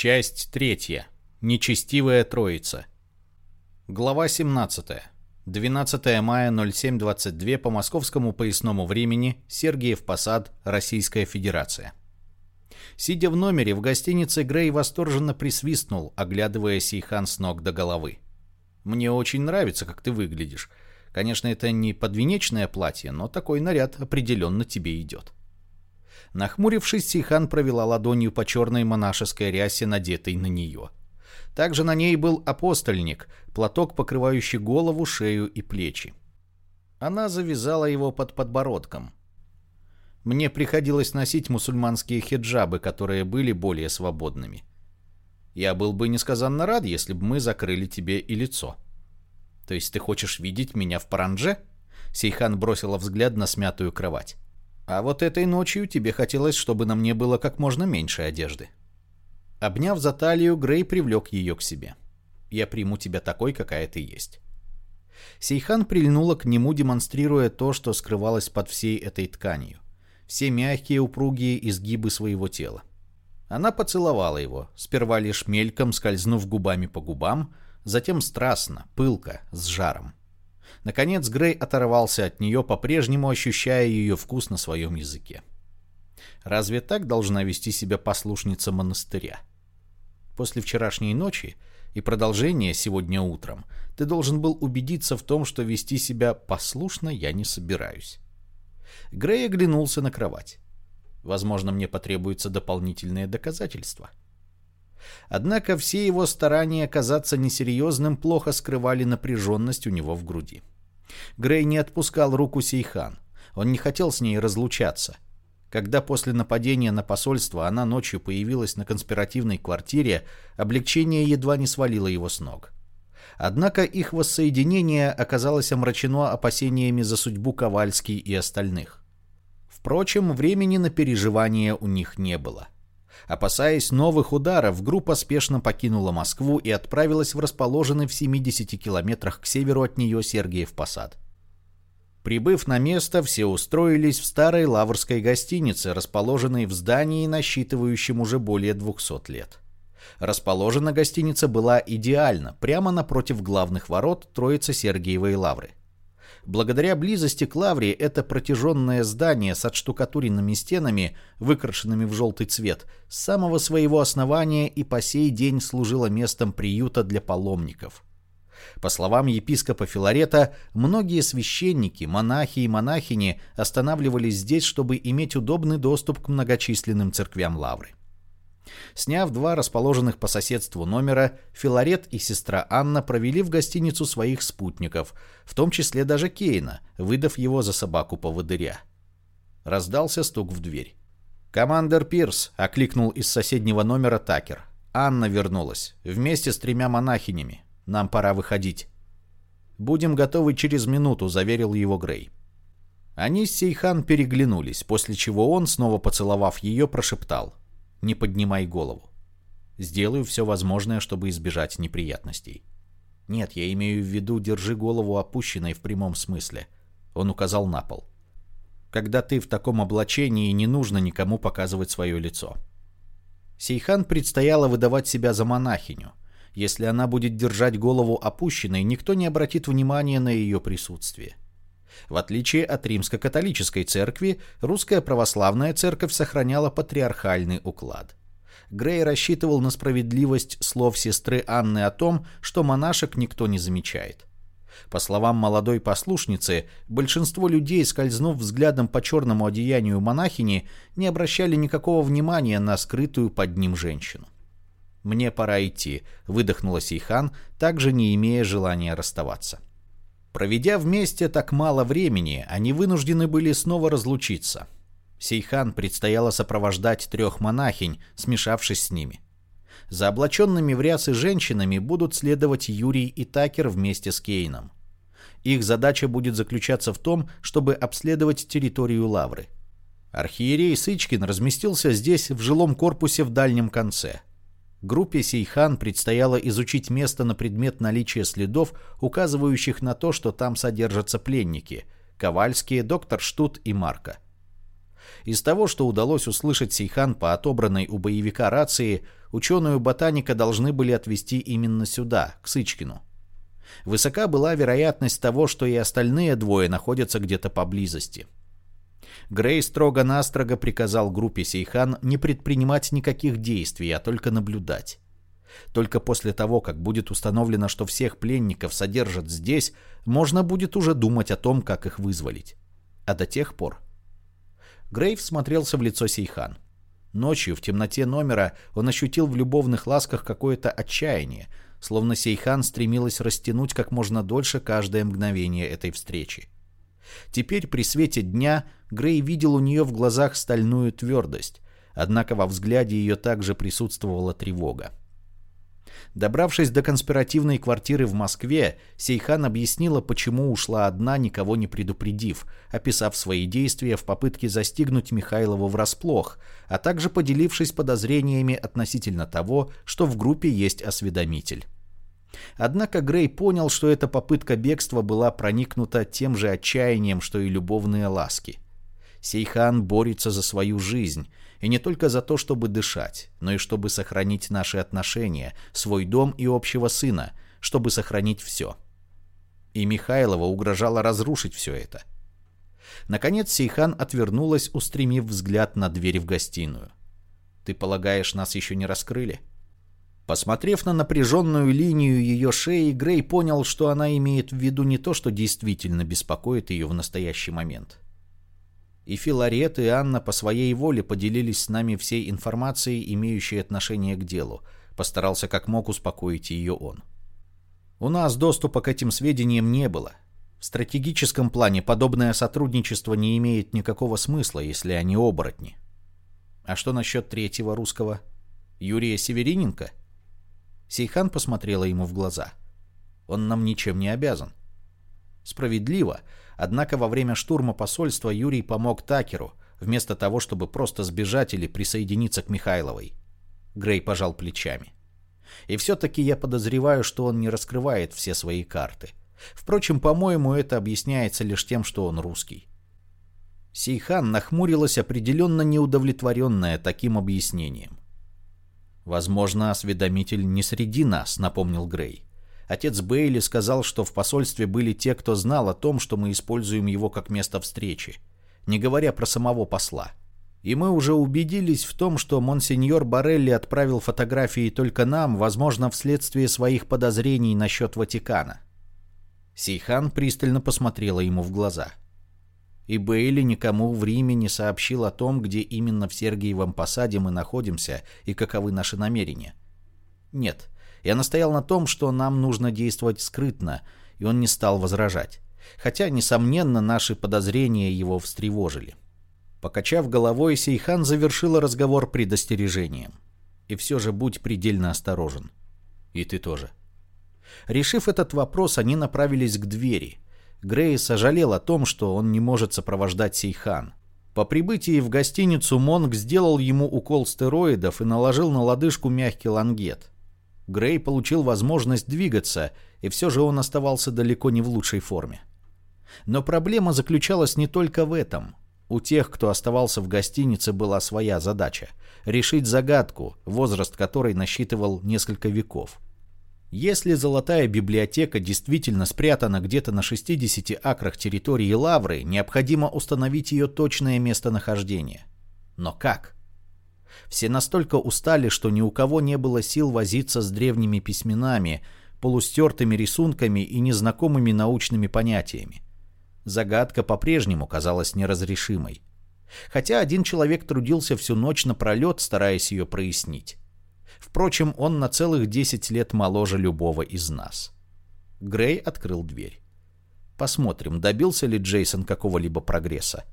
Часть третья. Нечестивая троица. Глава 17. 12 мая 07.22 по московскому поясному времени. Сергиев Посад, Российская Федерация. Сидя в номере в гостинице, Грей восторженно присвистнул, оглядывая Сейхан с ног до головы. «Мне очень нравится, как ты выглядишь. Конечно, это не подвенечное платье, но такой наряд определенно тебе идет». Нахмурившись, Сейхан провела ладонью по черной монашеской рясе, надетой на нее. Также на ней был апостольник, платок, покрывающий голову, шею и плечи. Она завязала его под подбородком. Мне приходилось носить мусульманские хиджабы, которые были более свободными. Я был бы несказанно рад, если бы мы закрыли тебе и лицо. То есть ты хочешь видеть меня в паранже? Сейхан бросила взгляд на смятую кровать. А вот этой ночью тебе хотелось, чтобы на мне было как можно меньше одежды. Обняв за талию, Грей привлек ее к себе. Я приму тебя такой, какая ты есть. Сейхан прильнула к нему, демонстрируя то, что скрывалось под всей этой тканью. Все мягкие, упругие изгибы своего тела. Она поцеловала его, сперва лишь мельком скользнув губами по губам, затем страстно, пылко, с жаром. Наконец Грей оторвался от нее, по-прежнему ощущая ее вкус на своем языке. Разве так должна вести себя послушница монастыря? После вчерашней ночи и продолжения сегодня утром ты должен был убедиться в том, что вести себя послушно я не собираюсь. Грей оглянулся на кровать. Возможно, мне потребуется дополнительное доказательство. Однако все его старания казаться несерьезным плохо скрывали напряженность у него в груди. Грей не отпускал руку Сейхан. Он не хотел с ней разлучаться. Когда после нападения на посольство она ночью появилась на конспиративной квартире, облегчение едва не свалило его с ног. Однако их воссоединение оказалось омрачено опасениями за судьбу Ковальский и остальных. Впрочем, времени на переживания у них не было. Опасаясь новых ударов, группа спешно покинула Москву и отправилась в расположенный в 70 километрах к северу от нее Сергиев Посад. Прибыв на место, все устроились в старой лаврской гостинице, расположенной в здании, насчитывающем уже более 200 лет. Расположена гостиница была идеально, прямо напротив главных ворот Троицы Сергиевой Лавры. Благодаря близости к лавре это протяженное здание с отштукатуренными стенами, выкрашенными в желтый цвет, с самого своего основания и по сей день служило местом приюта для паломников. По словам епископа Филарета, многие священники, монахи и монахини останавливались здесь, чтобы иметь удобный доступ к многочисленным церквям лавры. Сняв два расположенных по соседству номера, Филарет и сестра Анна провели в гостиницу своих спутников, в том числе даже Кейна, выдав его за собаку-поводыря. Раздался стук в дверь. «Командер Пирс!» — окликнул из соседнего номера Такер. «Анна вернулась. Вместе с тремя монахинями. Нам пора выходить». «Будем готовы через минуту», — заверил его Грей. Они с Сейхан переглянулись, после чего он, снова поцеловав ее, прошептал не поднимай голову. Сделаю все возможное, чтобы избежать неприятностей. Нет, я имею в виду, держи голову опущенной в прямом смысле. Он указал на пол. Когда ты в таком облачении, не нужно никому показывать свое лицо. Сейхан предстояло выдавать себя за монахиню. Если она будет держать голову опущенной, никто не обратит внимания на ее присутствие. В отличие от римско-католической церкви, русская православная церковь сохраняла патриархальный уклад. Грей рассчитывал на справедливость слов сестры Анны о том, что монашек никто не замечает. По словам молодой послушницы, большинство людей, скользнув взглядом по черному одеянию монахини, не обращали никакого внимания на скрытую под ним женщину. «Мне пора идти», — выдохнула Сейхан, также не имея желания расставаться. Проведя вместе так мало времени, они вынуждены были снова разлучиться. Сейхан предстояло сопровождать трех монахинь, смешавшись с ними. За облаченными в рясы женщинами будут следовать Юрий и Такер вместе с Кейном. Их задача будет заключаться в том, чтобы обследовать территорию Лавры. Архиерей Сычкин разместился здесь в жилом корпусе в дальнем конце – Группе Сейхан предстояло изучить место на предмет наличия следов, указывающих на то, что там содержатся пленники – Ковальские, доктор Штут и Марка. Из того, что удалось услышать Сейхан по отобранной у боевика рации, ученую ботаника должны были отвезти именно сюда, к Сычкину. Высока была вероятность того, что и остальные двое находятся где-то поблизости. Грей строго-настрого приказал группе Сейхан не предпринимать никаких действий, а только наблюдать. Только после того, как будет установлено, что всех пленников содержат здесь, можно будет уже думать о том, как их вызволить. А до тех пор... Грейв смотрелся в лицо Сейхан. Ночью в темноте номера он ощутил в любовных ласках какое-то отчаяние, словно Сейхан стремилась растянуть как можно дольше каждое мгновение этой встречи. Теперь при свете дня Грей видел у нее в глазах стальную твердость, однако во взгляде ее также присутствовала тревога. Добравшись до конспиративной квартиры в Москве, Сейхан объяснила, почему ушла одна, никого не предупредив, описав свои действия в попытке застигнуть Михайлова врасплох, а также поделившись подозрениями относительно того, что в группе есть осведомитель. Однако Грей понял, что эта попытка бегства была проникнута тем же отчаянием, что и любовные ласки. Сейхан борется за свою жизнь, и не только за то, чтобы дышать, но и чтобы сохранить наши отношения, свой дом и общего сына, чтобы сохранить все. И Михайлова угрожала разрушить все это. Наконец Сейхан отвернулась, устремив взгляд на дверь в гостиную. «Ты полагаешь, нас еще не раскрыли?» Посмотрев на напряженную линию ее шеи, Грей понял, что она имеет в виду не то, что действительно беспокоит ее в настоящий момент. И Филарет, и Анна по своей воле поделились с нами всей информацией, имеющей отношение к делу. Постарался как мог успокоить ее он. У нас доступа к этим сведениям не было. В стратегическом плане подобное сотрудничество не имеет никакого смысла, если они оборотни. А что насчет третьего русского? Юрия Севериненко? Сейхан посмотрела ему в глаза. Он нам ничем не обязан. Справедливо, однако во время штурма посольства Юрий помог Такеру, вместо того, чтобы просто сбежать или присоединиться к Михайловой. Грей пожал плечами. И все-таки я подозреваю, что он не раскрывает все свои карты. Впрочем, по-моему, это объясняется лишь тем, что он русский. Сейхан нахмурилась, определенно неудовлетворенная таким объяснением. «Возможно, осведомитель не среди нас», — напомнил Грей. Отец Бейли сказал, что в посольстве были те, кто знал о том, что мы используем его как место встречи, не говоря про самого посла. И мы уже убедились в том, что монсеньор Барелли отправил фотографии только нам, возможно, вследствие своих подозрений насчет Ватикана. Сейхан пристально посмотрела ему в глаза. И Бейли никому в Риме не сообщил о том, где именно в Сергиевом посаде мы находимся и каковы наши намерения. Нет, я настоял на том, что нам нужно действовать скрытно, и он не стал возражать. Хотя, несомненно, наши подозрения его встревожили. Покачав головой, Сейхан завершила разговор предостережением. И все же будь предельно осторожен. И ты тоже. Решив этот вопрос, они направились к двери. Грей сожалел о том, что он не может сопровождать Сейхан. По прибытии в гостиницу Монг сделал ему укол стероидов и наложил на лодыжку мягкий лангет. Грей получил возможность двигаться, и все же он оставался далеко не в лучшей форме. Но проблема заключалась не только в этом. У тех, кто оставался в гостинице, была своя задача – решить загадку, возраст которой насчитывал несколько веков. Если золотая библиотека действительно спрятана где-то на 60 акрах территории Лавры, необходимо установить ее точное местонахождение. Но как? Все настолько устали, что ни у кого не было сил возиться с древними письменами, полустертыми рисунками и незнакомыми научными понятиями. Загадка по-прежнему казалась неразрешимой. Хотя один человек трудился всю ночь напролет, стараясь ее прояснить. Впрочем, он на целых 10 лет моложе любого из нас. Грей открыл дверь. Посмотрим, добился ли Джейсон какого-либо прогресса.